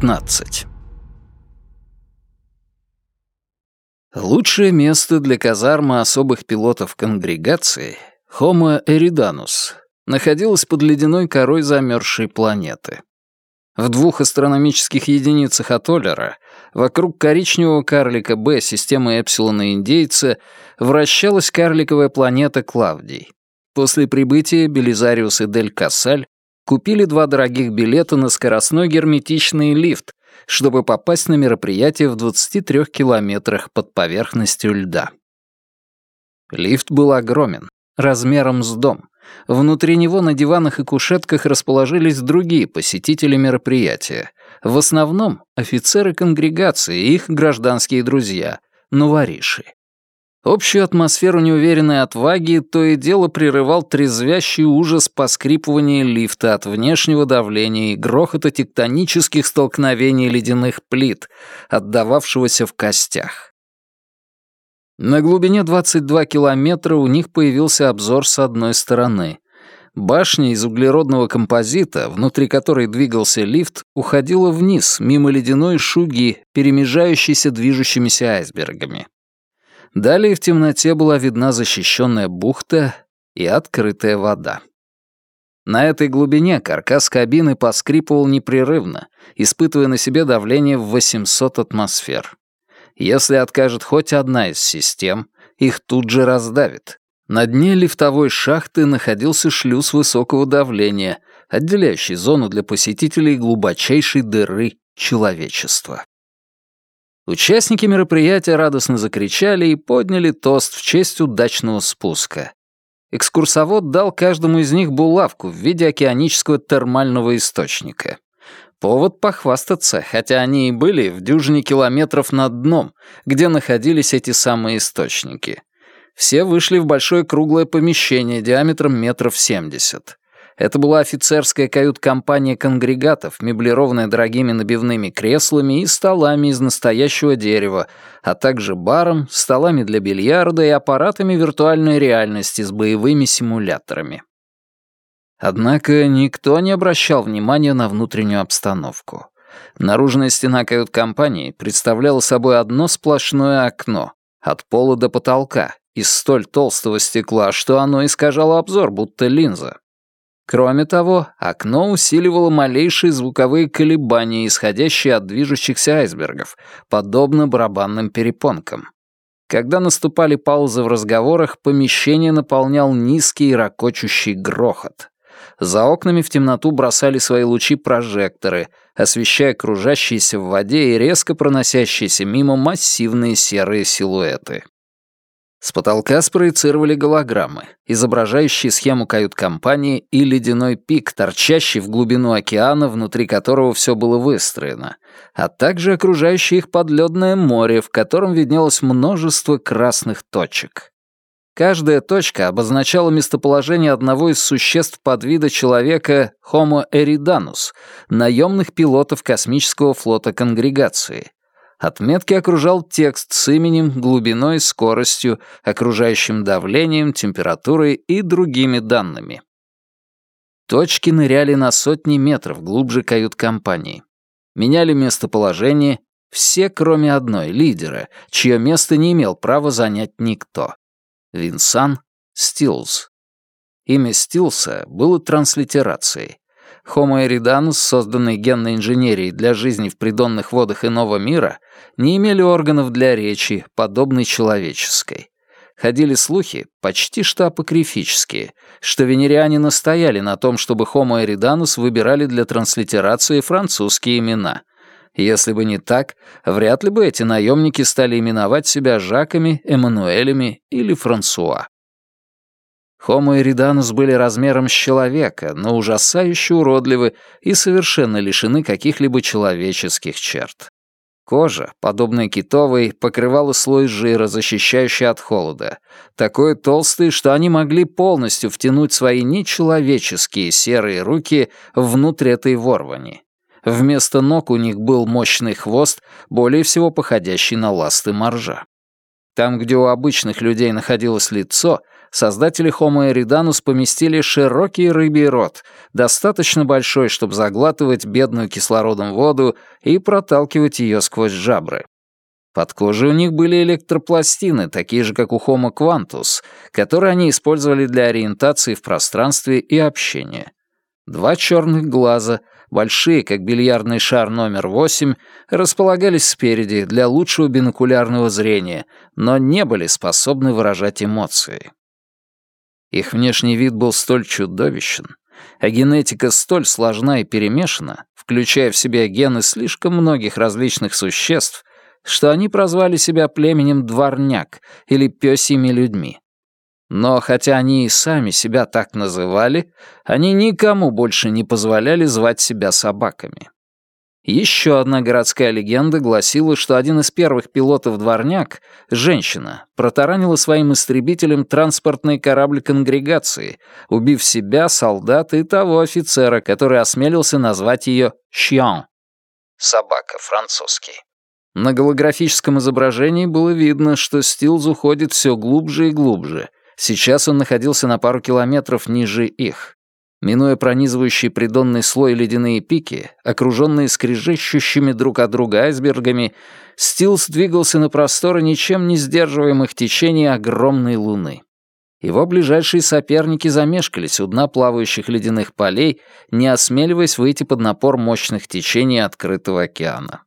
15. Лучшее место для казармы особых пилотов конгрегации Homo eridanus находилось под ледяной корой замерзшей планеты. В двух астрономических единицах от Оллера вокруг коричневого карлика Б системы Эпсилона Индейца вращалась карликовая планета Клавдий. После прибытия Белизариус и Дель Кассаль купили два дорогих билета на скоростной герметичный лифт, чтобы попасть на мероприятие в 23 километрах под поверхностью льда. Лифт был огромен, размером с дом. Внутри него на диванах и кушетках расположились другие посетители мероприятия. В основном офицеры конгрегации и их гражданские друзья, новориши. Общую атмосферу неуверенной отваги то и дело прерывал трезвящий ужас поскрипывания лифта от внешнего давления и грохота тектонических столкновений ледяных плит, отдававшегося в костях. На глубине 22 километра у них появился обзор с одной стороны. Башня из углеродного композита, внутри которой двигался лифт, уходила вниз, мимо ледяной шуги, перемежающейся движущимися айсбергами. Далее в темноте была видна защищенная бухта и открытая вода. На этой глубине каркас кабины поскрипывал непрерывно, испытывая на себе давление в 800 атмосфер. Если откажет хоть одна из систем, их тут же раздавит. На дне лифтовой шахты находился шлюз высокого давления, отделяющий зону для посетителей глубочайшей дыры человечества. Участники мероприятия радостно закричали и подняли тост в честь удачного спуска. Экскурсовод дал каждому из них булавку в виде океанического термального источника. Повод похвастаться, хотя они и были в дюжине километров над дном, где находились эти самые источники. Все вышли в большое круглое помещение диаметром метров семьдесят. Это была офицерская кают-компания конгрегатов, меблированная дорогими набивными креслами и столами из настоящего дерева, а также баром, столами для бильярда и аппаратами виртуальной реальности с боевыми симуляторами. Однако никто не обращал внимания на внутреннюю обстановку. Наружная стена кают-компании представляла собой одно сплошное окно, от пола до потолка, из столь толстого стекла, что оно искажало обзор, будто линза. Кроме того, окно усиливало малейшие звуковые колебания, исходящие от движущихся айсбергов, подобно барабанным перепонкам. Когда наступали паузы в разговорах, помещение наполнял низкий и ракочущий грохот. За окнами в темноту бросали свои лучи прожекторы, освещая кружащиеся в воде и резко проносящиеся мимо массивные серые силуэты. С потолка спроецировали голограммы, изображающие схему кают-компании и ледяной пик, торчащий в глубину океана, внутри которого все было выстроено, а также окружающее их подледное море, в котором виднелось множество красных точек. Каждая точка обозначала местоположение одного из существ подвида человека Homo eridanus, наемных пилотов космического флота конгрегации, Отметки окружал текст с именем, глубиной, скоростью, окружающим давлением, температурой и другими данными. Точки ныряли на сотни метров глубже кают-компании. Меняли местоположение все, кроме одной, лидера, чье место не имел права занять никто. Винсан Стилс. Имя Стилса было транслитерацией. Homo eridanus, созданный генной инженерией для жизни в придонных водах иного мира, не имели органов для речи, подобной человеческой. Ходили слухи, почти что апокрифические, что венериане настояли на том, чтобы Homo eridanus выбирали для транслитерации французские имена. Если бы не так, вряд ли бы эти наемники стали именовать себя Жаками, Эммануэлями или Франсуа. Homo eridanus были размером с человека, но ужасающе уродливы и совершенно лишены каких-либо человеческих черт. Кожа, подобная китовой, покрывала слой жира, защищающий от холода, такой толстый, что они могли полностью втянуть свои нечеловеческие серые руки внутрь этой ворвани. Вместо ног у них был мощный хвост, более всего походящий на ласты моржа. Там, где у обычных людей находилось лицо, создатели Homo eridanus поместили широкий рыбий рот, достаточно большой, чтобы заглатывать бедную кислородом воду и проталкивать ее сквозь жабры. Под кожей у них были электропластины, такие же, как у Homo quantus, которые они использовали для ориентации в пространстве и общения. Два черных глаза, большие, как бильярдный шар номер восемь, располагались спереди для лучшего бинокулярного зрения, но не были способны выражать эмоции. Их внешний вид был столь чудовищен, а генетика столь сложна и перемешана, включая в себя гены слишком многих различных существ, что они прозвали себя племенем дворняк или пёсьими людьми. Но хотя они и сами себя так называли, они никому больше не позволяли звать себя собаками. Еще одна городская легенда гласила, что один из первых пилотов-дворняк, женщина, протаранила своим истребителем транспортный корабль конгрегации, убив себя, солдата и того офицера, который осмелился назвать ее «чьян» — собака, французский. На голографическом изображении было видно, что Стилз уходит все глубже и глубже. Сейчас он находился на пару километров ниже их. Минуя пронизывающий придонный слой ледяные пики, окруженные скрежещущими друг от друга айсбергами, Стилс двигался на просторы ничем не сдерживаемых течений огромной луны. Его ближайшие соперники замешкались у дна плавающих ледяных полей, не осмеливаясь выйти под напор мощных течений открытого океана.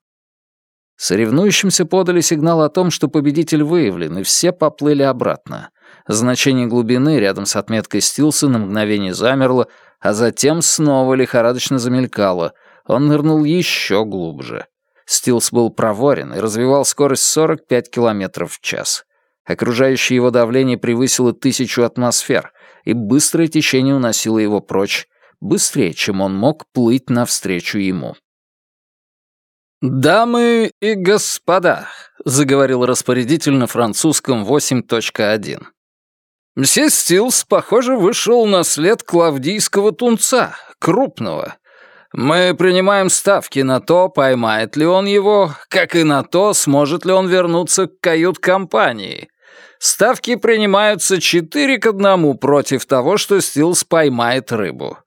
Соревнующимся подали сигнал о том, что победитель выявлен, и все поплыли обратно. Значение глубины рядом с отметкой Стилса на мгновение замерло, а затем снова лихорадочно замелькало. Он нырнул еще глубже. Стилс был проворен и развивал скорость 45 км в час. Окружающее его давление превысило тысячу атмосфер, и быстрое течение уносило его прочь, быстрее, чем он мог плыть навстречу ему. «Дамы и господа», — заговорил распорядитель на французском 8.1. «Мсье Стилс, похоже, вышел на след клавдийского тунца, крупного. Мы принимаем ставки на то, поймает ли он его, как и на то, сможет ли он вернуться к кают-компании. Ставки принимаются четыре к одному против того, что Стилс поймает рыбу.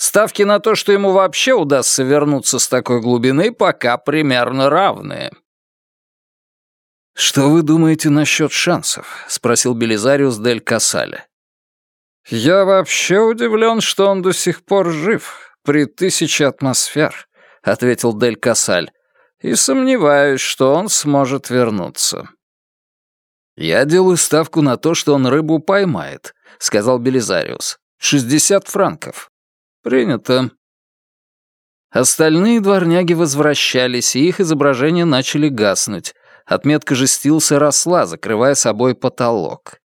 Ставки на то, что ему вообще удастся вернуться с такой глубины, пока примерно равные. «Что вы думаете насчет шансов?» — спросил Белизариус Дель Касале. «Я вообще удивлен, что он до сих пор жив, при тысяче атмосфер», — ответил Дель Касаль, «и сомневаюсь, что он сможет вернуться». «Я делаю ставку на то, что он рыбу поймает», — сказал Белизариус. «Шестьдесят франков». «Принято». Остальные дворняги возвращались, и их изображения начали гаснуть. Отметка же Стилса росла, закрывая собой потолок.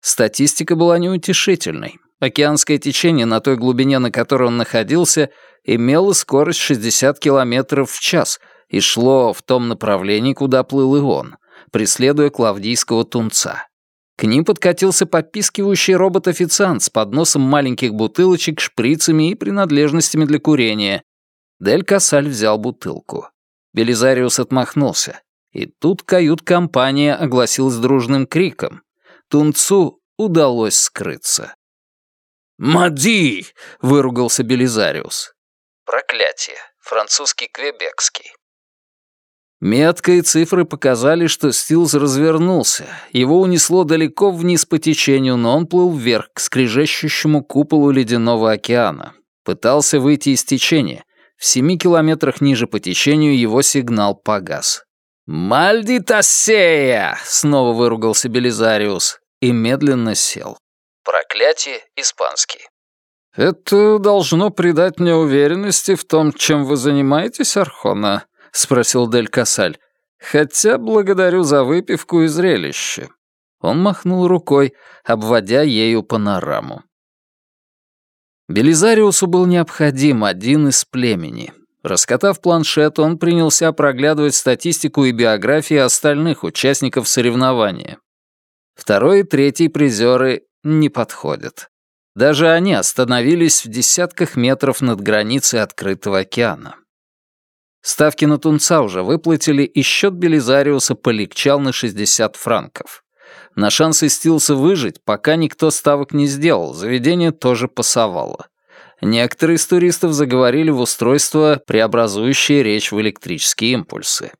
Статистика была неутешительной. Океанское течение на той глубине, на которой он находился, имело скорость 60 км в час и шло в том направлении, куда плыл и он, преследуя клавдийского тунца. К ним подкатился попискивающий робот-официант с подносом маленьких бутылочек, шприцами и принадлежностями для курения. Дель Кассаль взял бутылку. Белизариус отмахнулся. И тут кают-компания огласилась дружным криком. Тунцу удалось скрыться. «Мади!» — выругался Белизариус. Проклятие. Французский квебекский. Метка и цифры показали, что Стилс развернулся. Его унесло далеко вниз по течению, но он плыл вверх, к скрежещущему куполу ледяного океана. Пытался выйти из течения. В семи километрах ниже по течению его сигнал погас. «Мальдитасея!» — снова выругался Белизариус и медленно сел. Проклятие испанский. «Это должно придать мне уверенности в том, чем вы занимаетесь, Архона», — спросил Дель Касаль. «Хотя благодарю за выпивку и зрелище». Он махнул рукой, обводя ею панораму. Белизариусу был необходим один из племени. Раскатав планшет, он принялся проглядывать статистику и биографии остальных участников соревнования. Второй и третий призеры не подходят. Даже они остановились в десятках метров над границей открытого океана. Ставки на тунца уже выплатили, и счет Белизариуса полегчал на 60 франков. На шансы Стилса выжить пока никто ставок не сделал, заведение тоже пасовало. Некоторые из туристов заговорили в устройство, преобразующее речь в электрические импульсы.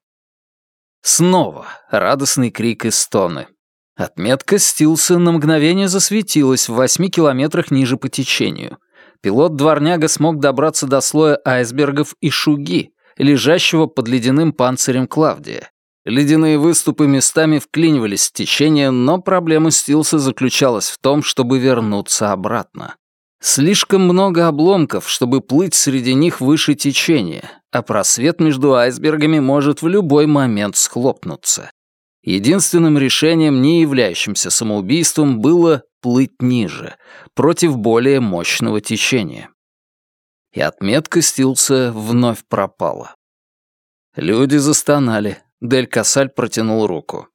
Снова радостный крик и стоны. Отметка Стилса на мгновение засветилась в восьми километрах ниже по течению. Пилот Дворняга смог добраться до слоя айсбергов и шуги, лежащего под ледяным панцирем Клавдия. Ледяные выступы местами вклинивались в течение, но проблема Стилса заключалась в том, чтобы вернуться обратно. Слишком много обломков, чтобы плыть среди них выше течения, а просвет между айсбергами может в любой момент схлопнуться. Единственным решением, не являющимся самоубийством, было плыть ниже, против более мощного течения. И отметка Стилса вновь пропала. Люди застонали. Дель Касаль протянул руку.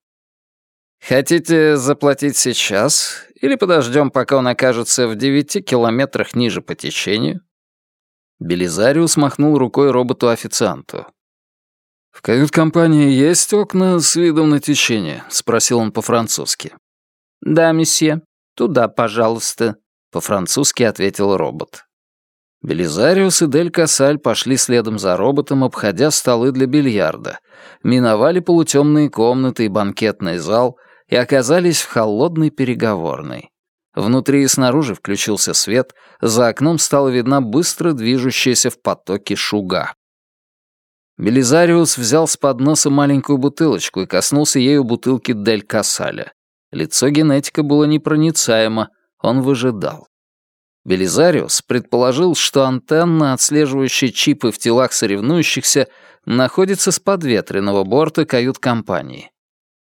«Хотите заплатить сейчас или подождем, пока он окажется в девяти километрах ниже по течению?» Белизариус махнул рукой роботу-официанту. «В кают-компании есть окна с видом на течение?» — спросил он по-французски. «Да, месье. Туда, пожалуйста», — по-французски ответил робот. Белизариус и Дель Касаль пошли следом за роботом, обходя столы для бильярда, миновали полутемные комнаты и банкетный зал и оказались в холодной переговорной. Внутри и снаружи включился свет, за окном стала видна быстро движущаяся в потоке шуга. Белизариус взял с подноса маленькую бутылочку и коснулся ею бутылки Дель Касаля. Лицо генетика было непроницаемо, он выжидал. Белизариус предположил, что антенна, отслеживающая чипы в телах соревнующихся, находится с подветренного борта кают-компании.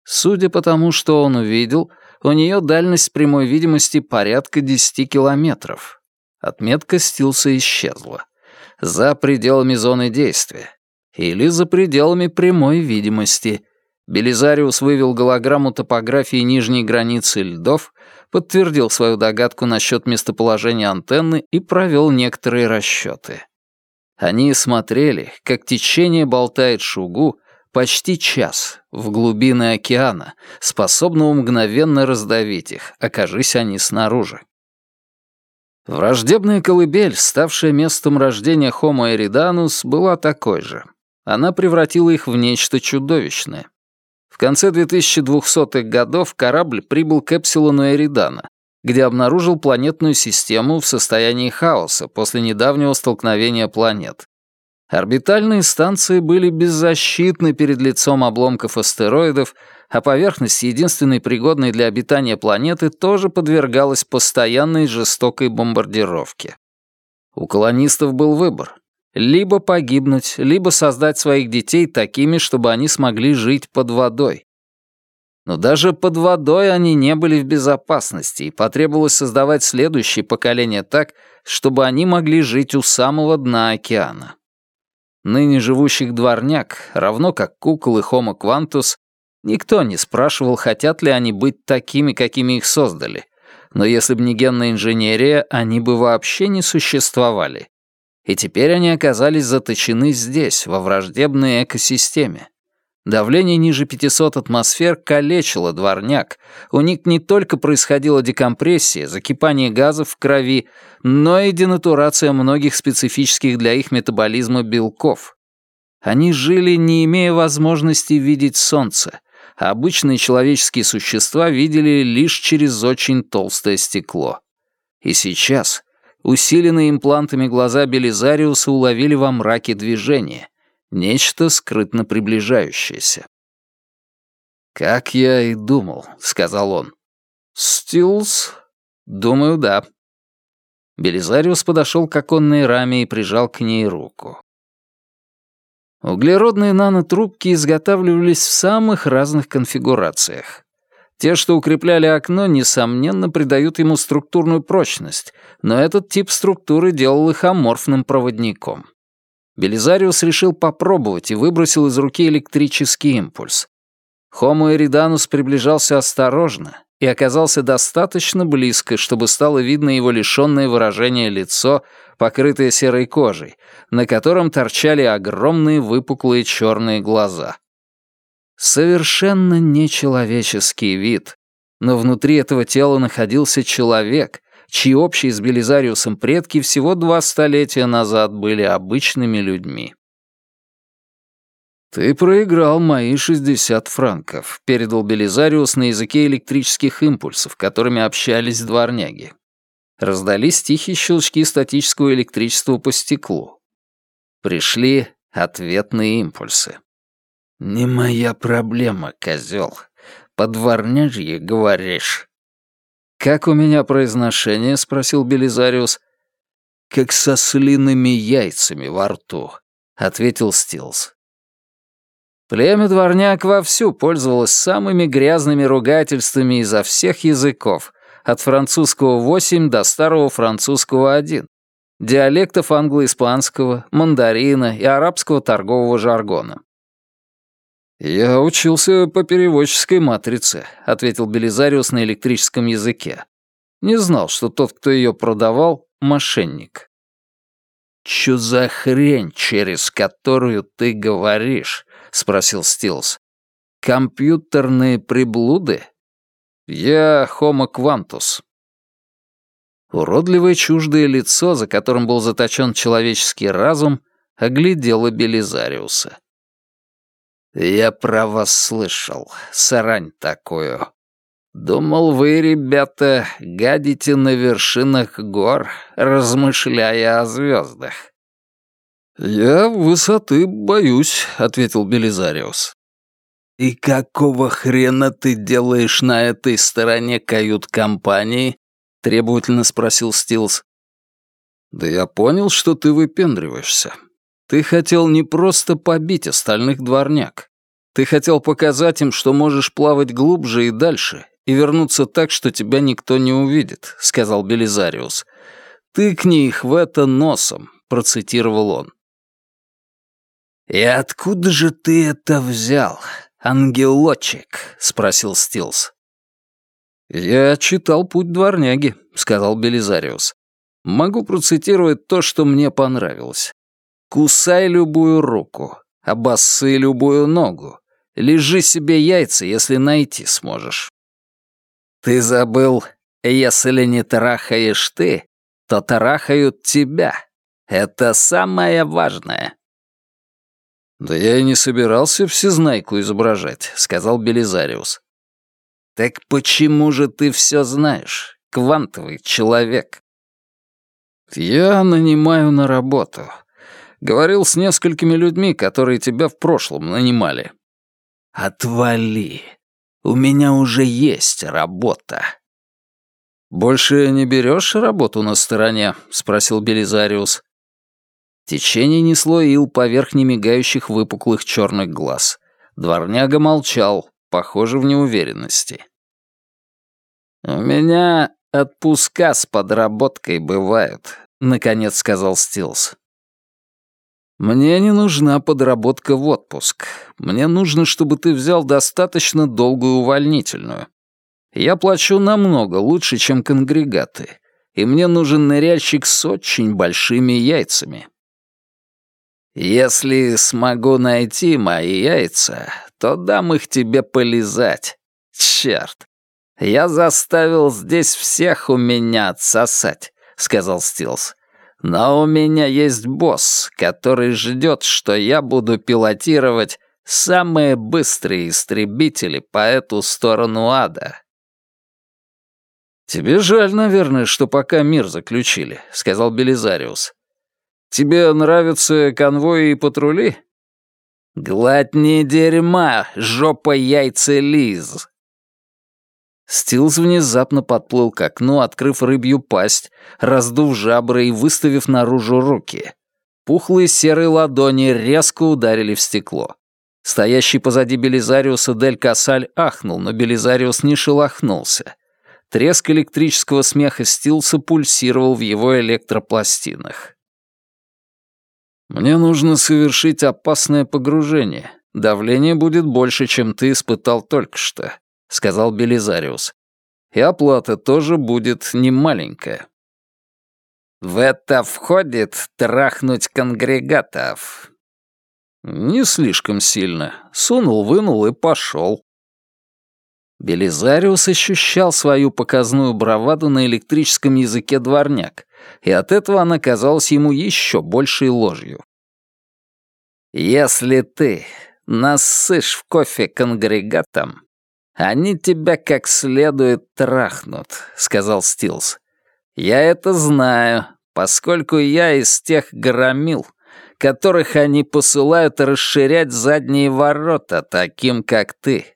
Судя по тому, что он увидел, у нее дальность прямой видимости порядка 10 километров. Отметка Стилса исчезла. За пределами зоны действия или за пределами прямой видимости. Белизариус вывел голограмму топографии нижней границы льдов, подтвердил свою догадку насчет местоположения антенны и провел некоторые расчеты. Они смотрели, как течение болтает шугу почти час в глубины океана, способного мгновенно раздавить их, окажись они снаружи. Враждебная колыбель, ставшая местом рождения Homo eridanus, была такой же — она превратила их в нечто чудовищное. В конце 2200-х годов корабль прибыл к Эпсилону Эридана, где обнаружил планетную систему в состоянии хаоса после недавнего столкновения планет. Орбитальные станции были беззащитны перед лицом обломков астероидов, а поверхность, единственной пригодной для обитания планеты, тоже подвергалась постоянной жестокой бомбардировке. У колонистов был выбор либо погибнуть, либо создать своих детей такими, чтобы они смогли жить под водой. Но даже под водой они не были в безопасности, и потребовалось создавать следующее поколение так, чтобы они могли жить у самого дна океана. Ныне живущих дворняк, равно как кукол и Homo Quantus, никто не спрашивал, хотят ли они быть такими, какими их создали. Но если бы не генная инженерия, они бы вообще не существовали и теперь они оказались заточены здесь, во враждебной экосистеме. Давление ниже 500 атмосфер калечило дворняк. У них не только происходила декомпрессия, закипание газов в крови, но и денатурация многих специфических для их метаболизма белков. Они жили, не имея возможности видеть солнце, а обычные человеческие существа видели лишь через очень толстое стекло. И сейчас, Усиленные имплантами глаза Белизариуса уловили во мраке движение, нечто скрытно приближающееся. «Как я и думал», — сказал он. «Стилс? Думаю, да». Белизариус подошел к оконной раме и прижал к ней руку. Углеродные нанотрубки изготавливались в самых разных конфигурациях. Те, что укрепляли окно, несомненно, придают ему структурную прочность, но этот тип структуры делал их аморфным проводником. Белизариус решил попробовать и выбросил из руки электрический импульс. Homo eridanus приближался осторожно и оказался достаточно близко, чтобы стало видно его лишённое выражение лицо, покрытое серой кожей, на котором торчали огромные выпуклые черные глаза. Совершенно нечеловеческий вид. Но внутри этого тела находился человек, чьи общие с Белизариусом предки всего два столетия назад были обычными людьми. «Ты проиграл мои 60 франков», — передал Белизариус на языке электрических импульсов, которыми общались дворняги. Раздались тихие щелчки статического электричества по стеклу. Пришли ответные импульсы. «Не моя проблема, козел. По дворняжье говоришь». «Как у меня произношение?» — спросил Белизариус. «Как со слиными яйцами во рту», — ответил Стилс. Племя дворняк вовсю пользовалось самыми грязными ругательствами изо всех языков, от французского 8 до старого французского 1, диалектов англо-испанского, мандарина и арабского торгового жаргона. «Я учился по переводческой матрице», — ответил Белизариус на электрическом языке. «Не знал, что тот, кто ее продавал, — мошенник». «Чё за хрень, через которую ты говоришь?» — спросил Стилс. «Компьютерные приблуды?» «Я Homo Quantus». Уродливое чуждое лицо, за которым был заточен человеческий разум, оглядело Белизариуса. «Я про вас слышал, срань такую. Думал, вы, ребята, гадите на вершинах гор, размышляя о звездах». «Я высоты боюсь», — ответил Белизариус. «И какого хрена ты делаешь на этой стороне кают-компании?» — требовательно спросил Стилс. «Да я понял, что ты выпендриваешься. Ты хотел не просто побить остальных дворняк. Ты хотел показать им, что можешь плавать глубже и дальше, и вернуться так, что тебя никто не увидит», — сказал Белизариус. «Тыкни их в это носом», — процитировал он. «И откуда же ты это взял, ангелочек?» — спросил Стилс. «Я читал «Путь дворняги», — сказал Белизариус. «Могу процитировать то, что мне понравилось. Кусай любую руку, обоссы любую ногу. Лежи себе яйца, если найти сможешь. Ты забыл, если не трахаешь ты, то трахают тебя. Это самое важное. «Да я и не собирался всезнайку изображать», — сказал Белизариус. «Так почему же ты все знаешь, квантовый человек?» «Я нанимаю на работу. Говорил с несколькими людьми, которые тебя в прошлом нанимали». «Отвали. У меня уже есть работа». «Больше не берешь работу на стороне?» — спросил Белизариус. Течение несло ил поверх немигающих выпуклых черных глаз. Дворняга молчал, похоже, в неуверенности. «У меня отпуска с подработкой бывают», — наконец сказал Стилс. «Мне не нужна подработка в отпуск. Мне нужно, чтобы ты взял достаточно долгую увольнительную. Я плачу намного лучше, чем конгрегаты, и мне нужен ныряльщик с очень большими яйцами». «Если смогу найти мои яйца, то дам их тебе полизать. Черт! Я заставил здесь всех у меня отсосать», — сказал Стилс. Но у меня есть босс, который ждет, что я буду пилотировать самые быстрые истребители по эту сторону ада. «Тебе жаль, наверное, что пока мир заключили», — сказал Белизариус. «Тебе нравятся конвои и патрули?» «Глотни дерьма, жопа яйца Лиз!» Стилс внезапно подплыл к окну, открыв рыбью пасть, раздув жабры и выставив наружу руки. Пухлые серые ладони резко ударили в стекло. Стоящий позади Белизариуса Дель Касаль ахнул, но Белизариус не шелохнулся. Треск электрического смеха Стилса пульсировал в его электропластинах. «Мне нужно совершить опасное погружение. Давление будет больше, чем ты испытал только что. — сказал Белизариус. «И оплата тоже будет немаленькая». «В это входит трахнуть конгрегатов». «Не слишком сильно. Сунул, вынул и пошел». Белизариус ощущал свою показную браваду на электрическом языке дворняк, и от этого она казалась ему еще большей ложью. «Если ты нассышь в кофе конгрегатам, они тебя как следует трахнут», — сказал Стилс. «Я это знаю, поскольку я из тех громил, которых они посылают расширять задние ворота таким, как ты».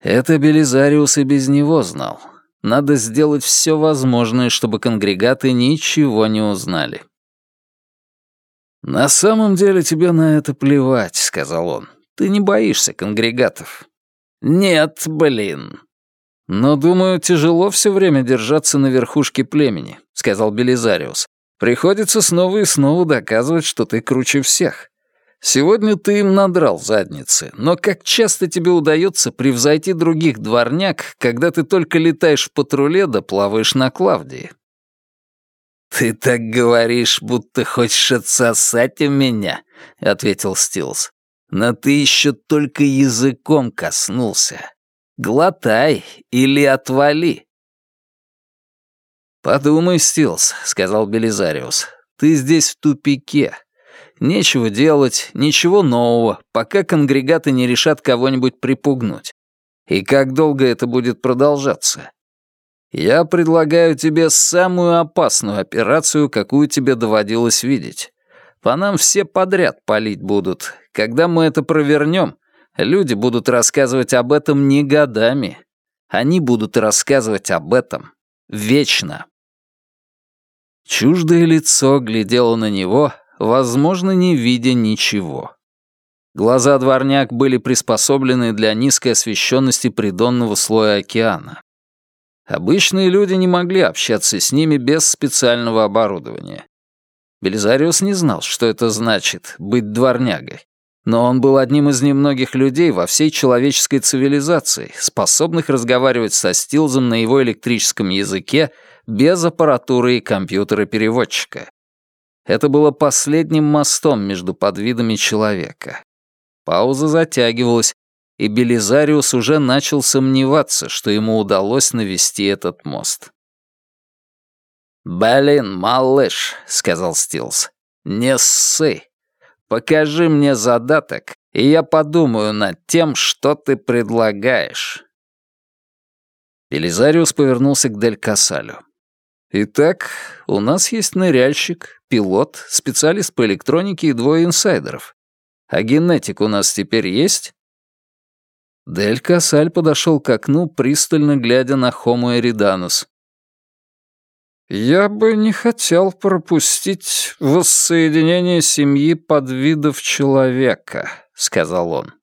Это Белизариус и без него знал. Надо сделать все возможное, чтобы конгрегаты ничего не узнали. «На самом деле тебе на это плевать», — сказал он. «Ты не боишься конгрегатов». «Нет, блин». «Но, думаю, тяжело все время держаться на верхушке племени», — сказал Белизариус. «Приходится снова и снова доказывать, что ты круче всех. Сегодня ты им надрал задницы, но как часто тебе удается превзойти других дворняк, когда ты только летаешь в патруле да плаваешь на Клавдии?» «Ты так говоришь, будто хочешь отсосать у меня», — ответил Стилс. «Но ты еще только языком коснулся. Глотай или отвали». «Подумай, Стилс», — сказал Белизариус. «Ты здесь в тупике. Нечего делать, ничего нового, пока конгрегаты не решат кого-нибудь припугнуть. И как долго это будет продолжаться? Я предлагаю тебе самую опасную операцию, какую тебе доводилось видеть. По нам все подряд палить будут. Когда мы это провернем, люди будут рассказывать об этом не годами. Они будут рассказывать об этом вечно. Чуждое лицо глядело на него, возможно, не видя ничего. Глаза дворняк были приспособлены для низкой освещенности придонного слоя океана. Обычные люди не могли общаться с ними без специального оборудования. Белизариус не знал, что это значит — быть дворнягой. Но он был одним из немногих людей во всей человеческой цивилизации, способных разговаривать со Стилзом на его электрическом языке без аппаратуры и компьютера-переводчика. Это было последним мостом между подвидами человека. Пауза затягивалась, и Белизариус уже начал сомневаться, что ему удалось навести этот мост. «Блин, малыш», — сказал Стилс, — «не ссы. Покажи мне задаток, и я подумаю над тем, что ты предлагаешь». Белизариус повернулся к Дель Касалю. «Итак, у нас есть ныряльщик, пилот, специалист по электронике и двое инсайдеров. А генетик у нас теперь есть?» Дель Касаль подошел к окну, пристально глядя на Homo eриданус. «Я бы не хотел пропустить воссоединение семьи подвидов человека», — сказал он.